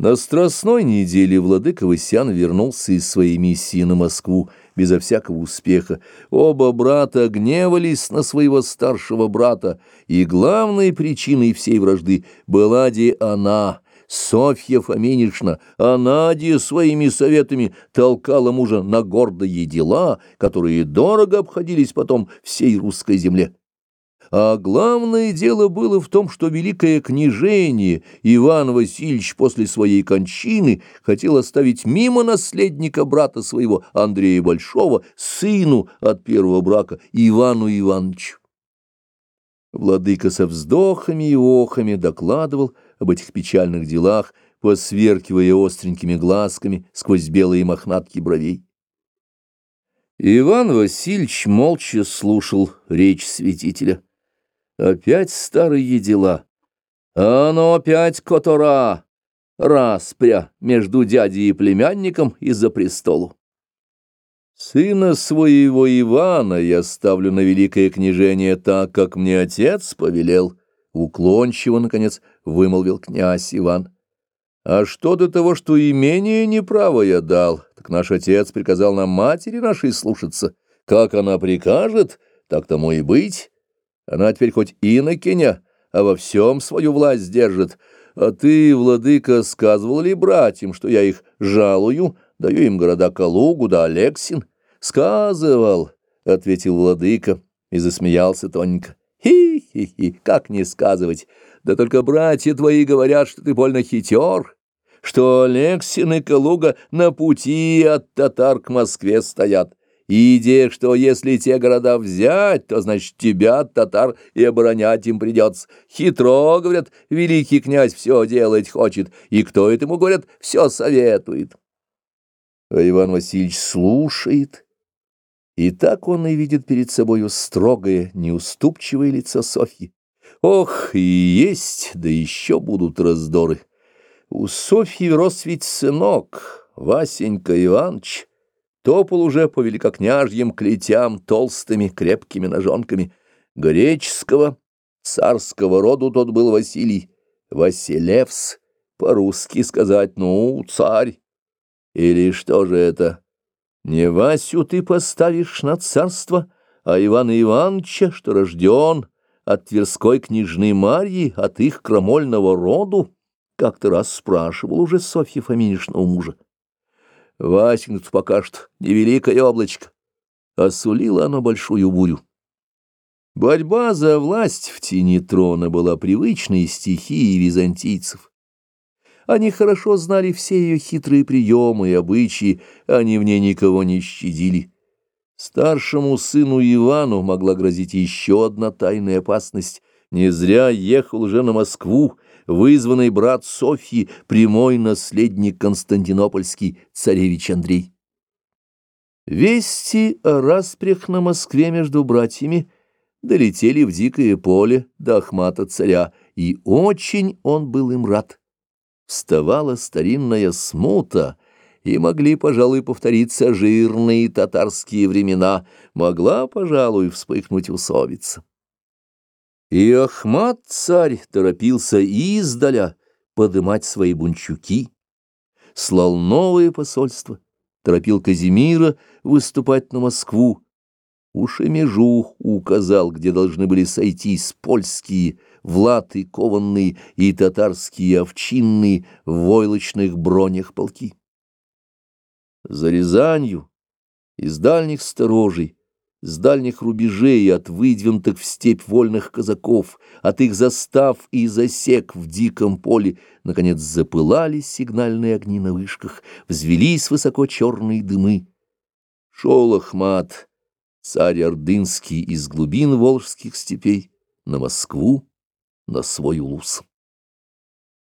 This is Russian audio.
На Страстной неделе владыка Васян вернулся из своей миссии на Москву безо всякого успеха. Оба брата гневались на своего старшего брата, и главной причиной всей вражды была де она, Софья Фоминична, она де своими советами толкала мужа на гордые дела, которые дорого обходились потом всей русской земле. А главное дело было в том, что великое княжение Иван Васильевич после своей кончины хотел оставить мимо наследника брата своего Андрея Большого, сыну от первого брака, Ивану Ивановичу. Владыка со вздохами и охами докладывал об этих печальных делах, посверкивая остренькими глазками сквозь белые мохнатки бровей. Иван Васильевич молча слушал речь святителя. Опять старые дела. А ну опять котора! Распря между дядей и племянником из-за престолу. Сына своего Ивана я ставлю на великое княжение так, как мне отец повелел, уклончиво, наконец, вымолвил князь Иван. А что до того, что имение неправо я дал, так наш отец приказал нам матери нашей слушаться. Как она прикажет, так тому и быть. Она теперь хоть инокиня, а во всем свою власть держит. А ты, владыка, сказывал ли братьям, что я их жалую, даю им города Калугу да Алексин? Сказывал, — ответил владыка и засмеялся тоненько. Хи-хи-хи, как не сказывать? Да только братья твои говорят, что ты больно хитер, что Алексин и Калуга на пути от татар к Москве стоят. Идея, что если те города взять, то, значит, тебя, татар, и оборонять им придется. Хитро, говорят, великий князь все делать хочет, и кто этому, говорят, все советует. А Иван Васильевич слушает, и так он и видит перед собою строгое, неуступчивое лицо Софьи. Ох, и есть, да еще будут раздоры. У Софьи рос ведь сынок, Васенька Иванович, Топал уже по великокняжьим клетям толстыми крепкими ножонками. Греческого, царского роду тот был Василий. Василевс, по-русски сказать, ну, царь. Или что же это? Не Васю ты поставишь на царство, а Ивана Ивановича, что рожден от Тверской княжны Марьи, от их крамольного роду, как-то раз спрашивал уже Софья Фоминишна у мужа. Васенька пока что невеликое облачко, а сулило оно большую бурю. Борьба за власть в тени трона была привычной стихией византийцев. Они хорошо знали все ее хитрые приемы и обычаи, они в ней никого не щадили. Старшему сыну Ивану могла грозить еще одна тайная опасность. Не зря ехал уже на Москву, вызванный брат Софьи, прямой наследник Константинопольский, царевич Андрей. Вести о распрях на Москве между братьями долетели в дикое поле до Ахмата царя, и очень он был им рад. Вставала старинная смута, и могли, пожалуй, повториться жирные татарские времена, могла, пожалуй, вспыхнуть усовица. И Ахмат царь торопился издаля подымать свои бунчуки, слал новое посольство, торопил Казимира выступать на Москву, уж и межу указал, где должны были сойтись польские, влаты кованные и татарские овчинные в войлочных бронях полки. За Рязанью из дальних сторожей с дальних рубежей, от выдвинутых в степь вольных казаков, от их застав и засек в диком поле, наконец запылали сигнальные огни на вышках, взвелись высоко черные дымы. Шел Ахмат, царь Ордынский из глубин волжских степей, на Москву, на свой улус.